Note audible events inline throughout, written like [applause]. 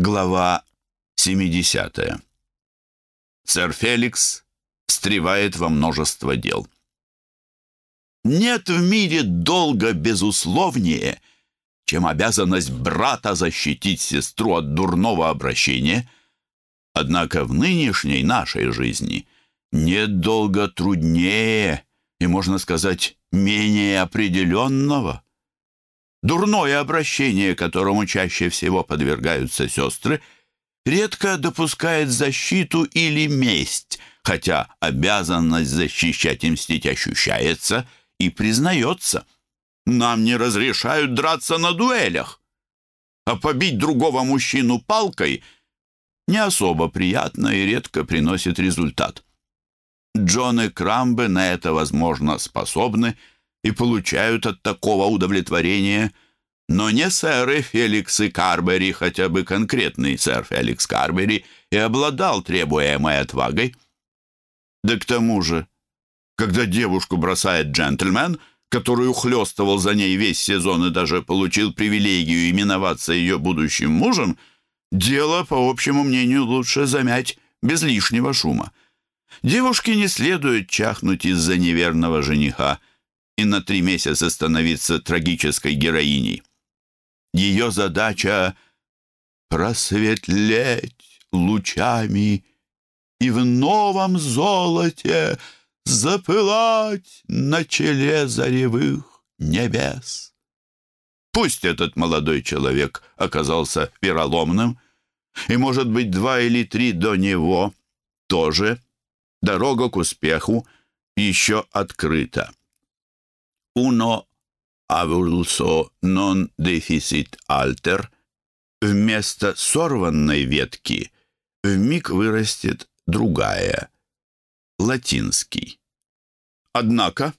Глава 70. Сэр Феликс встревает во множество дел. Нет в мире долга безусловнее, чем обязанность брата защитить сестру от дурного обращения. Однако в нынешней нашей жизни нет долга труднее и, можно сказать, менее определенного. Дурное обращение, которому чаще всего подвергаются сестры, редко допускает защиту или месть, хотя обязанность защищать и мстить ощущается и признается. Нам не разрешают драться на дуэлях, а побить другого мужчину палкой не особо приятно и редко приносит результат. Джон и Крамбы на это, возможно, способны – и получают от такого удовлетворения. Но не сэры Феликс и Карбери, хотя бы конкретный сэр Феликс Карбери, и обладал требуемой отвагой. Да к тому же, когда девушку бросает джентльмен, который ухлёстывал за ней весь сезон и даже получил привилегию именоваться ее будущим мужем, дело, по общему мнению, лучше замять без лишнего шума. Девушке не следует чахнуть из-за неверного жениха, и на три месяца становиться трагической героиней. Ее задача — просветлеть лучами и в новом золоте запылать на челе заревых небес. Пусть этот молодой человек оказался вероломным, и, может быть, два или три до него тоже, дорога к успеху еще открыта uno avulso non deficit alter, вместо сорванной ветки вмиг вырастет другая, латинский. Однако,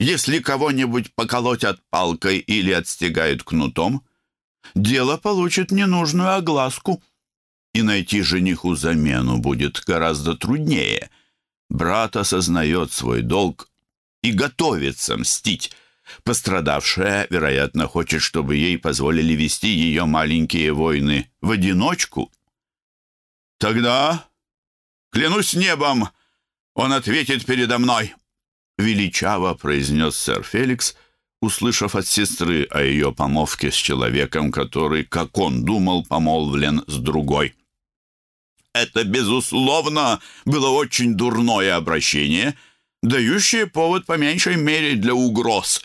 если кого-нибудь поколотят палкой или отстегают кнутом, дело получит ненужную огласку, и найти жениху замену будет гораздо труднее. Брат осознает свой долг и готовится мстить. Пострадавшая, вероятно, хочет, чтобы ей позволили вести ее маленькие войны в одиночку. «Тогда, клянусь небом, он ответит передо мной», — величаво произнес сэр Феликс, услышав от сестры о ее помолвке с человеком, который, как он думал, помолвлен с другой. Это, безусловно, было очень дурное обращение — дающие повод по меньшей мере для угроз.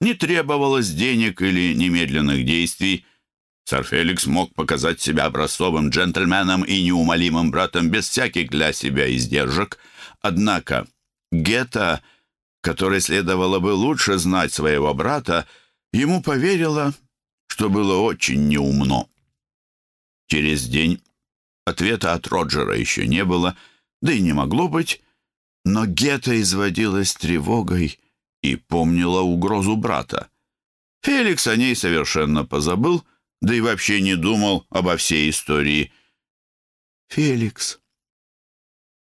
Не требовалось денег или немедленных действий. Сэр Феликс мог показать себя образцовым джентльменом и неумолимым братом без всяких для себя издержек. Однако Гетта, которой следовало бы лучше знать своего брата, ему поверила, что было очень неумно. Через день ответа от Роджера еще не было, да и не могло быть, но Гетта изводилась тревогой и помнила угрозу брата. Феликс о ней совершенно позабыл, да и вообще не думал обо всей истории. «Феликс,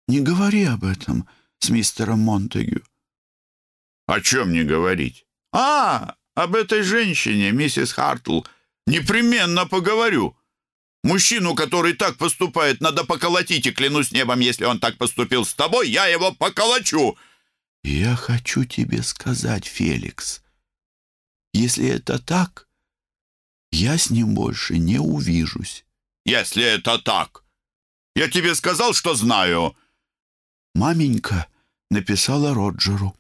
не говори об этом с мистером Монтегю». «О чем не говорить?» «А, об этой женщине, миссис Хартл. Непременно поговорю. Мужчину, который так поступает, надо поколотить, и клянусь небом, если он так поступил с тобой, я его поколочу!» «Я хочу тебе сказать, Феликс, если это так, я с ним больше не увижусь». «Если это так! Я тебе сказал, что знаю!» Маменька написала Роджеру.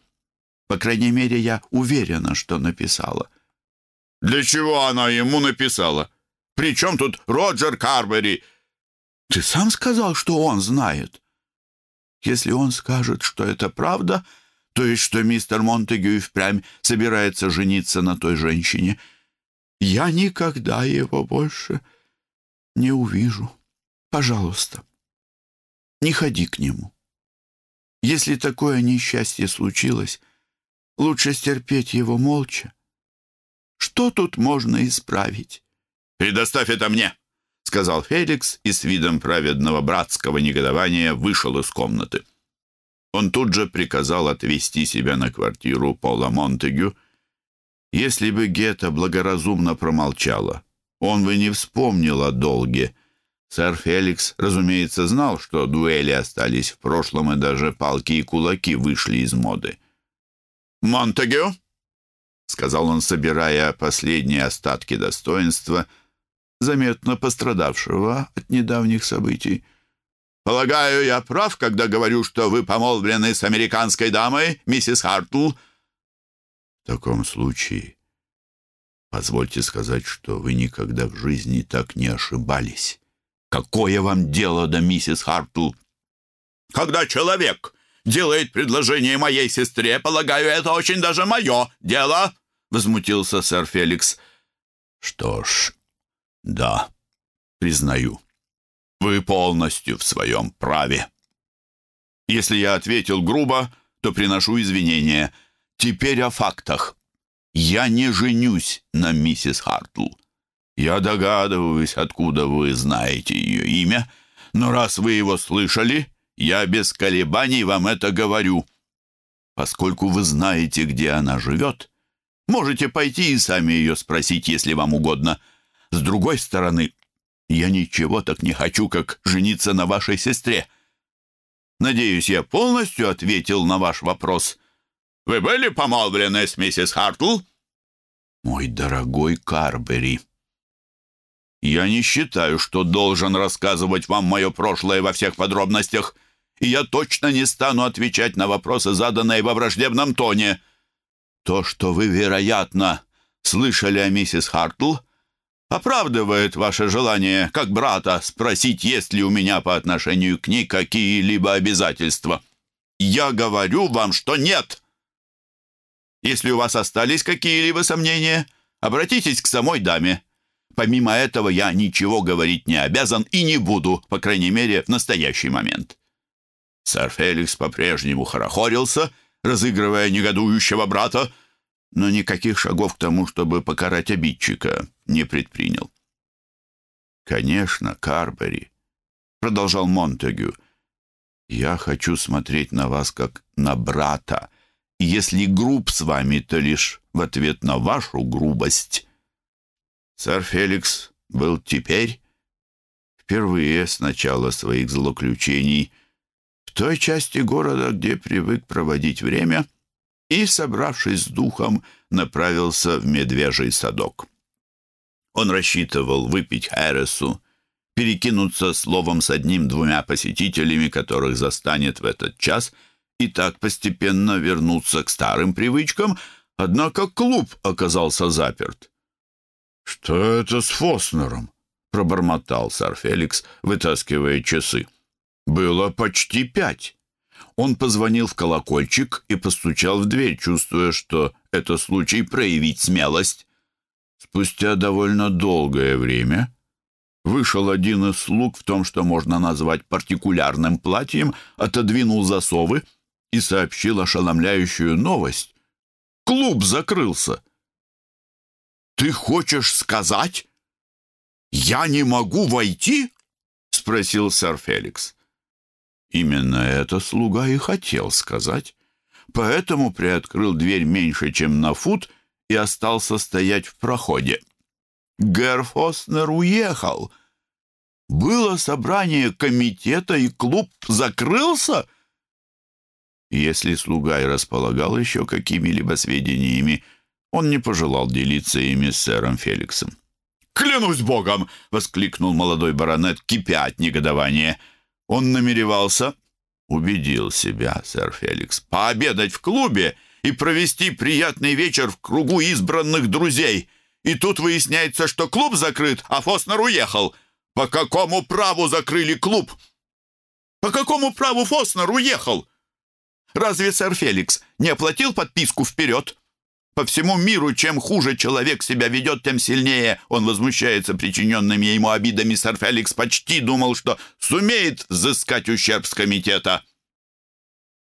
По крайней мере, я уверена, что написала. «Для чего она ему написала?» При чем тут Роджер Карбери? Ты сам сказал, что он знает. Если он скажет, что это правда, то есть что мистер Монтегю и впрямь собирается жениться на той женщине, я никогда его больше не увижу. Пожалуйста, не ходи к нему. Если такое несчастье случилось, лучше стерпеть его молча. Что тут можно исправить? «Предоставь это мне!» — сказал Феликс и с видом праведного братского негодования вышел из комнаты. Он тут же приказал отвезти себя на квартиру Пола Монтегю. Если бы Гетта благоразумно промолчала он бы не вспомнил о долге. Сэр Феликс, разумеется, знал, что дуэли остались в прошлом, и даже палки и кулаки вышли из моды. «Монтегю!» — сказал он, собирая последние остатки достоинства, заметно пострадавшего от недавних событий. «Полагаю, я прав, когда говорю, что вы помолвлены с американской дамой, миссис Хартл?» «В таком случае позвольте сказать, что вы никогда в жизни так не ошибались. Какое вам дело до миссис Хартл?» «Когда человек делает предложение моей сестре, полагаю, это очень даже мое дело», — возмутился сэр Феликс. «Что ж, да, признаю, вы полностью в своем праве. Если я ответил грубо, то приношу извинения. Теперь о фактах. Я не женюсь на миссис Хартл. Я догадываюсь, откуда вы знаете ее имя, но раз вы его слышали, я без колебаний вам это говорю. Поскольку вы знаете, где она живет, можете пойти и сами ее спросить, если вам угодно. С другой стороны, я ничего так не хочу, как жениться на вашей сестре. Надеюсь, я полностью ответил на ваш вопрос. Вы были помолвлены с миссис Хартл? Мой дорогой Карбери, я не считаю, что должен рассказывать вам мое прошлое во всех подробностях и я точно не стану отвечать на вопросы, заданные во враждебном тоне. То, что вы, вероятно, слышали о миссис Хартл, оправдывает ваше желание, как брата, спросить, есть ли у меня по отношению к ней какие-либо обязательства. Я говорю вам, что нет. Если у вас остались какие-либо сомнения, обратитесь к самой даме. Помимо этого, я ничего говорить не обязан и не буду, по крайней мере, в настоящий момент. Сэр Феликс по-прежнему хорохорился, разыгрывая негодующего брата, но никаких шагов к тому, чтобы покарать обидчика, не предпринял. «Конечно, Карбери», — продолжал Монтегю, — «я хочу смотреть на вас как на брата, если груб с вами, то лишь в ответ на вашу грубость». Сэр Феликс был теперь, впервые с начала своих злоключений, — той части города, где привык проводить время, и, собравшись с духом, направился в медвежий садок. Он рассчитывал выпить Хэресу, перекинуться словом с одним-двумя посетителями, которых застанет в этот час, и так постепенно вернуться к старым привычкам, однако клуб оказался заперт. «Что это с Фоснером?» — пробормотал сэр Феликс, вытаскивая часы. Было почти пять. Он позвонил в колокольчик и постучал в дверь, чувствуя, что это случай проявить смелость. Спустя довольно долгое время вышел один из слуг в том, что можно назвать партикулярным платьем, отодвинул засовы и сообщил ошеломляющую новость. Клуб закрылся. «Ты хочешь сказать, я не могу войти?» — спросил сэр Феликс. Именно это слуга и хотел сказать, поэтому приоткрыл дверь меньше, чем на фут, и остался стоять в проходе. Герр Фоснер уехал. Было собрание комитета, и клуб закрылся. Если слуга и располагал еще какими-либо сведениями, он не пожелал делиться ими с сэром Феликсом. «Клянусь богом!» — воскликнул молодой баронет, кипя от негодования — он намеревался, убедил себя, сэр Феликс, пообедать в клубе и провести приятный вечер в кругу избранных друзей. И тут выясняется, что клуб закрыт, а Фоснер уехал. По какому праву закрыли клуб? По какому праву Фоснер уехал? Разве сэр Феликс не оплатил подписку вперед? По всему миру, чем хуже человек себя ведет, тем сильнее он возмущается причиненными ему обидами. Сэр Феликс почти думал, что сумеет взыскать ущерб с комитета.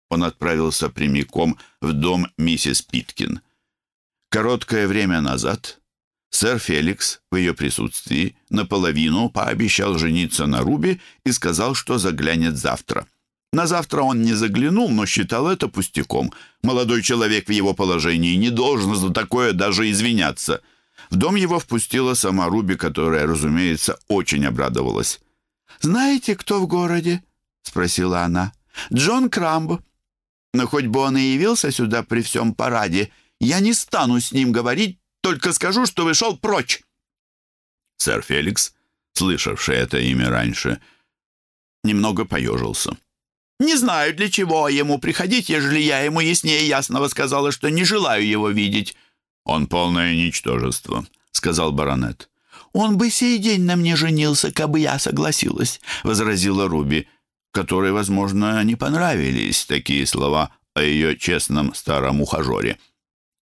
Он отправился прямиком в дом миссис Питкин. Короткое время назад сэр Феликс в ее присутствии наполовину пообещал жениться на Руби и сказал, что заглянет завтра. На завтра он не заглянул, но считал это пустяком. Молодой человек в его положении не должен за такое даже извиняться. В дом его впустила сама Руби, которая, разумеется, очень обрадовалась. «Знаете, кто в городе?» — спросила она. «Джон Крамб. Но хоть бы он и явился сюда при всем параде, я не стану с ним говорить, только скажу, что вышел прочь». Сэр Феликс, слышавший это имя раньше, немного поежился. «Не знаю, для чего ему приходить, ежели я ему яснее ясного сказала, что не желаю его видеть». «Он полное ничтожество», — сказал баронет. «Он бы сей день на мне женился, кабы я согласилась», — возразила Руби, которой, возможно, не понравились такие слова о ее честном старом ухажере.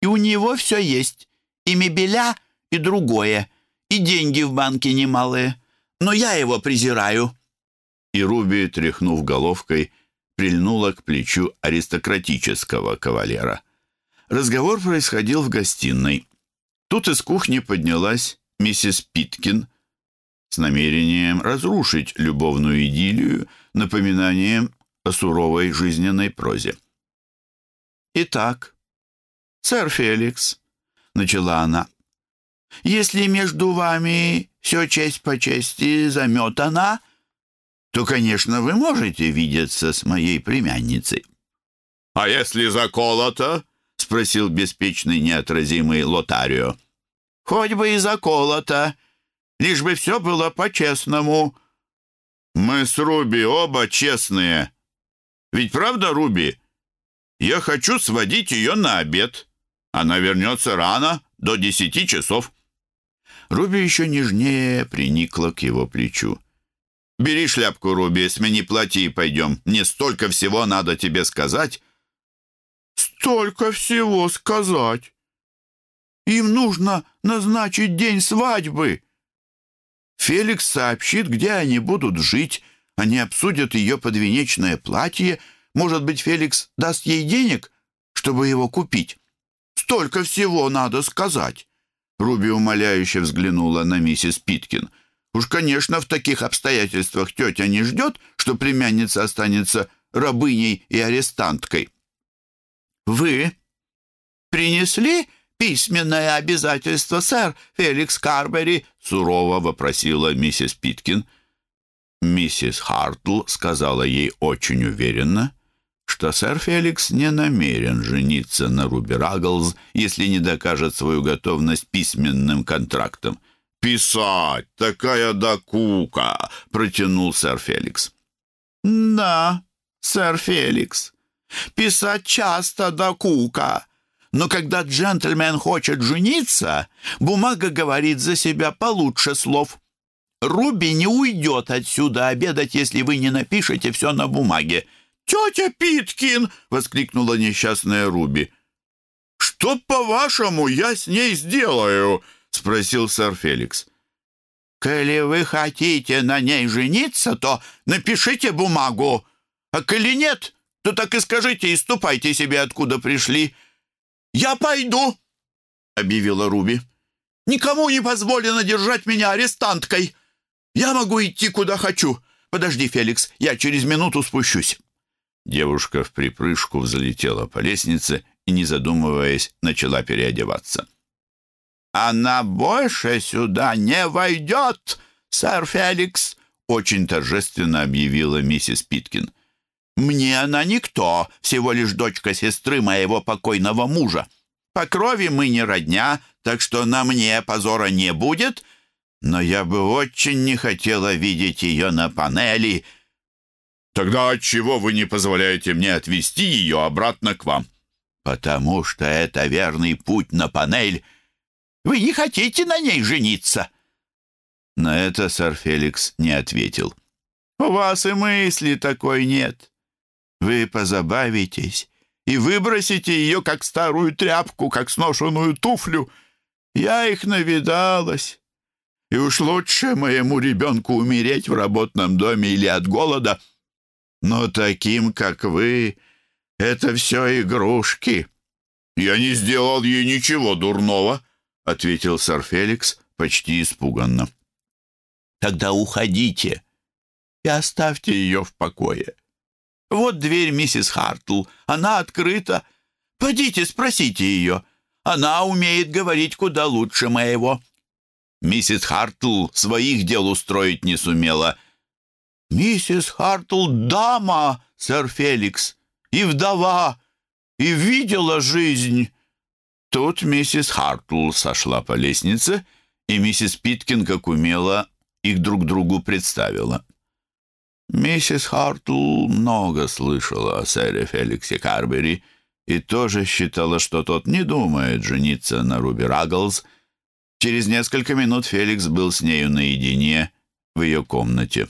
«И у него все есть, и мебеля, и другое, и деньги в банке немалые, но я его презираю». И Руби, тряхнув головкой, — прильнула к плечу аристократического кавалера. Разговор происходил в гостиной. Тут из кухни поднялась миссис Питкин с намерением разрушить любовную идиллию напоминанием о суровой жизненной прозе. «Итак, сэр Феликс», — начала она, — «если между вами все честь по чести заметана, — то, конечно, вы можете видеться с моей племянницей». «А если заколото?» — спросил беспечный неотразимый Лотарио. «Хоть бы и заколото, лишь бы все было по-честному». «Мы с Руби оба честные. Ведь правда, Руби? Я хочу сводить ее на обед. Она вернется рано, до десяти часов». Руби еще нежнее приникла к его плечу. Бери шляпку, Руби, смени платье и пойдем. Мне столько всего надо тебе сказать». «Столько всего сказать? Им нужно назначить день свадьбы». Феликс сообщит, где они будут жить. Они обсудят ее подвенечное платье. Может быть, Феликс даст ей денег, чтобы его купить. Столько всего надо сказать. Руби умоляюще взглянула на миссис Питкин — Уж, конечно, в таких обстоятельствах тетя не ждет, что племянница останется рабыней и арестанткой. «Вы принесли письменное обязательство, сэр Феликс Карбери?» — сурово вопросила миссис Питкин. Миссис Хартл сказала ей очень уверенно, что сэр Феликс не намерен жениться на Руби Рагглз, если не докажет свою готовность письменным контрактом — «Писать! Такая докука!» — протянул сэр Феликс. «Да, сэр Феликс, писать часто докука. Но когда джентльмен хочет жениться, бумага говорит за себя получше слов. Руби не уйдет отсюда обедать, если вы не напишете все на бумаге». «Тетя Питкин!» — воскликнула несчастная Руби. «Что, по-вашему, я с ней сделаю?» — спросил сэр Феликс. «Коли вы хотите на ней жениться, то напишите бумагу, а коли нет, то так и скажите и ступайте себе, откуда пришли». «Я пойду», — объявила Руби. «Никому не позволено держать меня арестанткой. Я могу идти, куда хочу. Подожди, Феликс, я через минуту спущусь». Девушка в припрыжку взлетела по лестнице и, не задумываясь, начала переодеваться. «Она больше сюда не войдет, сэр Феликс», очень торжественно объявила миссис Питкин. «Мне она никто, всего лишь дочка сестры моего покойного мужа. По крови мы не родня, так что на мне позора не будет, но я бы очень не хотела видеть ее на панели». «Тогда отчего вы не позволяете мне отвезти ее обратно к вам?» «Потому что это верный путь на панель, вы не хотите на ней жениться?» На это сэр Феликс не ответил. «У вас и мысли такой нет. Вы позабавитесь и выбросите ее, как старую тряпку, как сношенную туфлю. Я их навидалась. И уж лучше моему ребенку умереть в работном доме или от голода. Но таким, как вы, это все игрушки». «Я не сделал ей ничего дурного», — ответил сэр Феликс почти испуганно. «Тогда уходите и оставьте ее в покое. Вот дверь миссис Хартл, она открыта. Пойдите, спросите ее. Она умеет говорить куда лучше моего». Миссис Хартл своих дел устроить не сумела. «Миссис Хартл — дама, сэр Феликс, и вдова, и видела жизнь». Тут миссис Хартл сошла по лестнице, и миссис Питкин, как умела, их друг другу представила. Миссис Хартл много слышала о сэре Феликсе Карбери и тоже считала, что тот не думает жениться на Руби Рагглз. Через несколько минут Феликс был с нею наедине в ее комнате.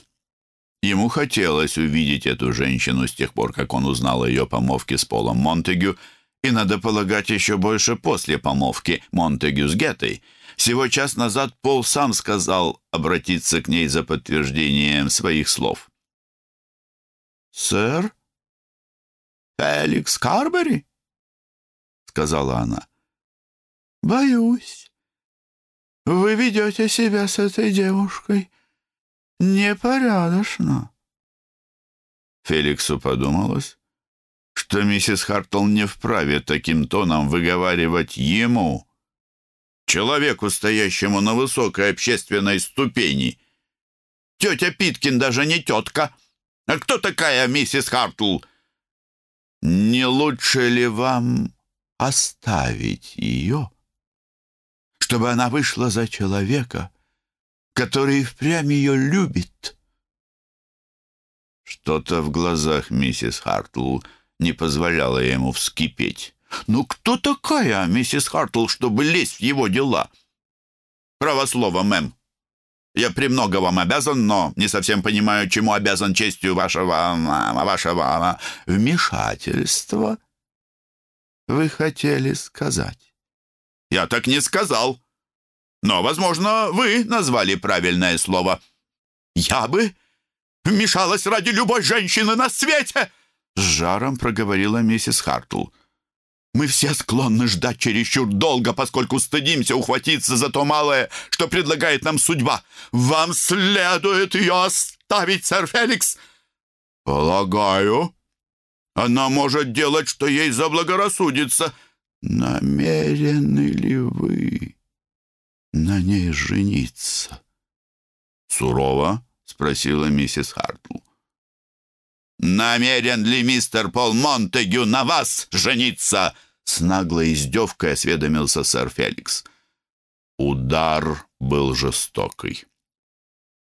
Ему хотелось увидеть эту женщину с тех пор, как он узнал о ее помолвке с Полом Монтегю, и, надо полагать, еще больше после помолвки Монтегю с Геттой. Всего час назад Пол сам сказал обратиться к ней за подтверждением своих слов. «Сэр? Феликс Карбери?» — сказала она. «Боюсь, вы ведете себя с этой девушкой непорядочно». Феликсу подумалось, что миссис Хартл не вправе таким тоном выговаривать ему, человеку, стоящему на высокой общественной ступени. Тетя Питкин даже не тетка. А кто такая миссис Хартл? Не лучше ли вам оставить ее, чтобы она вышла за человека, который впрямь ее любит? Что-то в глазах миссис Хартл не позволяло ему вскипеть. «Ну кто такая миссис Хартл, чтобы лезть в его дела?» «Право слово, мэм. Я премного вам обязан, но не совсем понимаю, чему обязан честью вашего... вашего... вмешательства. Вы хотели сказать? Я так не сказал. Но, возможно, вы назвали правильное слово. Я бы вмешалась ради любой женщины на свете!» С жаром проговорила миссис Хартл. Мы все склонны ждать чересчур долго, поскольку стыдимся ухватиться за то малое, что предлагает нам судьба. Вам следует ее оставить, сэр Феликс. Полагаю, она может делать, что ей заблагорассудится. Намерены ли вы на ней жениться? Сурово спросила миссис Хартл. «Намерен ли мистер Пол Монтегю на вас жениться?» С наглой издевкой осведомился сэр Феликс. Удар был жестокий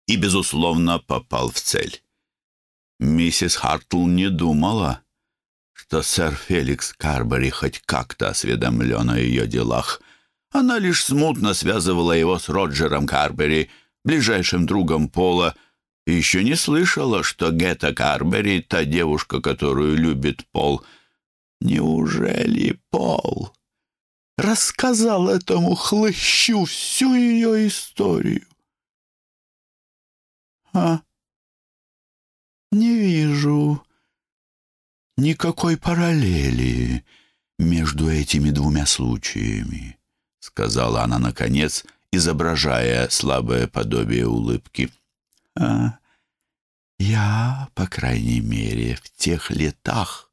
и, безусловно, попал в цель. Миссис Хартл не думала, что сэр Феликс Карбери хоть как-то осведомлен о ее делах. Она лишь смутно связывала его с Роджером Карбери, ближайшим другом Пола, еще не слышала, что Гетта Карбери, та девушка, которую любит Пол, неужели Пол рассказал этому хлыщу всю ее историю? А, не вижу никакой параллели между этими двумя случаями, сказала она наконец, изображая слабое подобие улыбки. А, я, по крайней мере, в тех летах,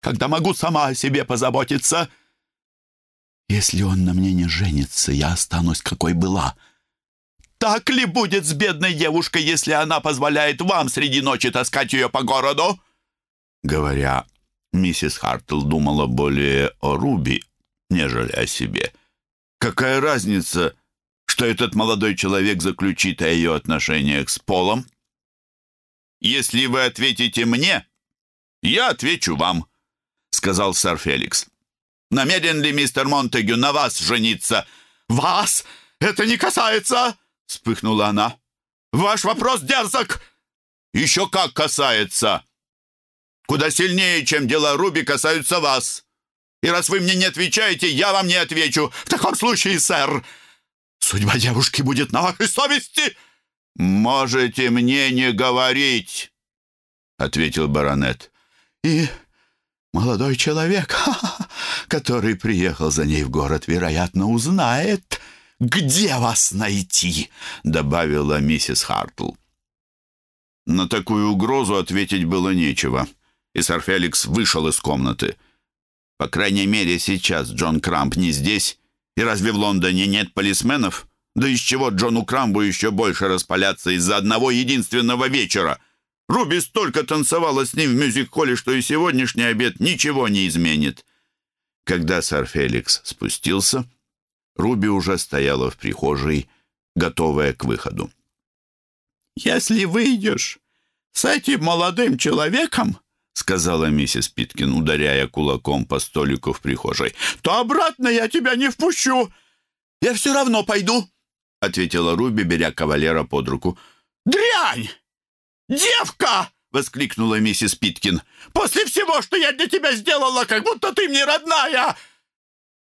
когда могу сама о себе позаботиться. Если он на мне не женится, я останусь какой была. Так ли будет с бедной девушкой, если она позволяет вам среди ночи таскать ее по городу?» Говоря, миссис Хартл думала более о Руби, нежели о себе. «Какая разница?» Что этот молодой человек заключит о ее отношениях с Полом? «Если вы ответите мне, я отвечу вам», — сказал сэр Феликс. «Намерен ли мистер Монтегю на вас жениться?» «Вас это не касается!» — вспыхнула она. «Ваш вопрос дерзок!» «Еще как касается!» «Куда сильнее, чем дела Руби, касаются вас!» «И раз вы мне не отвечаете, я вам не отвечу!» «В таком случае, сэр!» Судьба девушки будет на вашей совести!» «Можете мне не говорить!» — ответил баронет. «И молодой человек, [laughs] который приехал за ней в город, вероятно, узнает, где вас найти!» — добавила миссис Хартл. На такую угрозу ответить было нечего, и сэр Феликс вышел из комнаты. По крайней мере, сейчас Джон Крамп не здесь. И разве в Лондоне нет полисменов? Да из чего Джону Крамбу еще больше распаляться из-за одного единственного вечера? Руби столько танцевала с ним в мюзик-холле, что и сегодняшний обед ничего не изменит. Когда сэр Феликс спустился, Руби уже стояла в прихожей, готовая к выходу. «Если выйдешь с этим молодым человеком, — сказала миссис Питкин, ударяя кулаком по столику в прихожей, — то обратно я тебя не впущу. Я все равно пойду, — ответила Руби, беря кавалера под руку. «Дрянь! Девка!» — воскликнула миссис Питкин. «После всего, что я для тебя сделала, как будто ты мне родная!»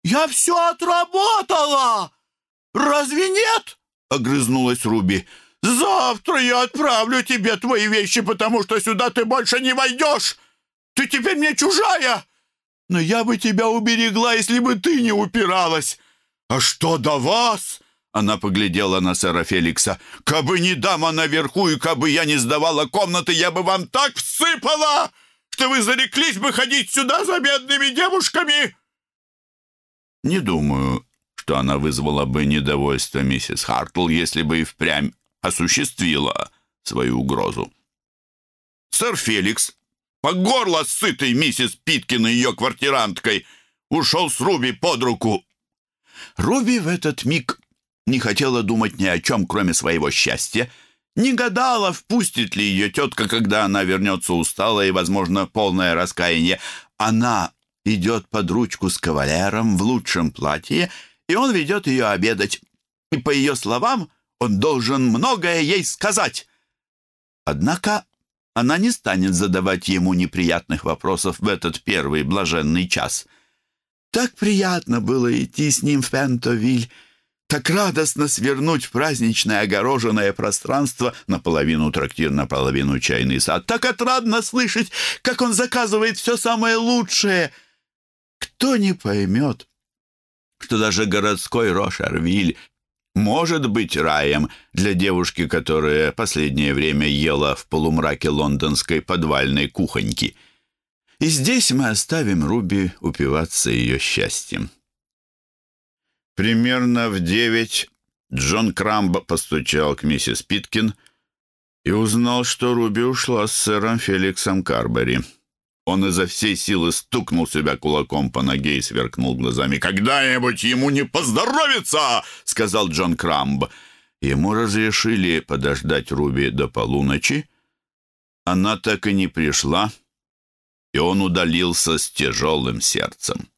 «Я все отработала! Разве нет?» — огрызнулась Руби. «Завтра я отправлю тебе твои вещи, потому что сюда ты больше не войдешь! Ты теперь мне чужая! Но я бы тебя уберегла, если бы ты не упиралась! А что до вас?» Она поглядела на сэра Феликса. «Кабы не дама наверху и кабы я не сдавала комнаты, я бы вам так всыпала, что вы зареклись бы ходить сюда за бедными девушками!» Не думаю, что она вызвала бы недовольство миссис Хартл, если бы и впрямь осуществила свою угрозу. Сэр Феликс, по горло сытый миссис Питкин и ее квартиранткой, ушел с Руби под руку. Руби в этот миг не хотела думать ни о чем, кроме своего счастья, не гадала, впустит ли ее тетка, когда она вернется усталая и, возможно, полное раскаяние. Она идет под ручку с кавалером в лучшем платье, и он ведет ее обедать. И, по ее словам, он должен многое ей сказать. Однако она не станет задавать ему неприятных вопросов в этот первый блаженный час. Так приятно было идти с ним в Пентовиль, так радостно свернуть в праздничное огороженное пространство, наполовину трактир, наполовину чайный сад. Так отрадно слышать, как он заказывает все самое лучшее. Кто не поймет, что даже городской Рошарвиль может быть раем для девушки, которая последнее время ела в полумраке лондонской подвальной кухоньки. И здесь мы оставим Руби упиваться ее счастьем. Примерно в девять Джон Крамб постучал к миссис Питкин и узнал, что Руби ушла с сэром Феликсом Карбери. Он изо всей силы стукнул себя кулаком по ноге и сверкнул глазами. «Когда-нибудь ему не поздоровится!» — сказал Джон Крамб. Ему разрешили подождать Руби до полуночи. Она так и не пришла, и он удалился с тяжелым сердцем.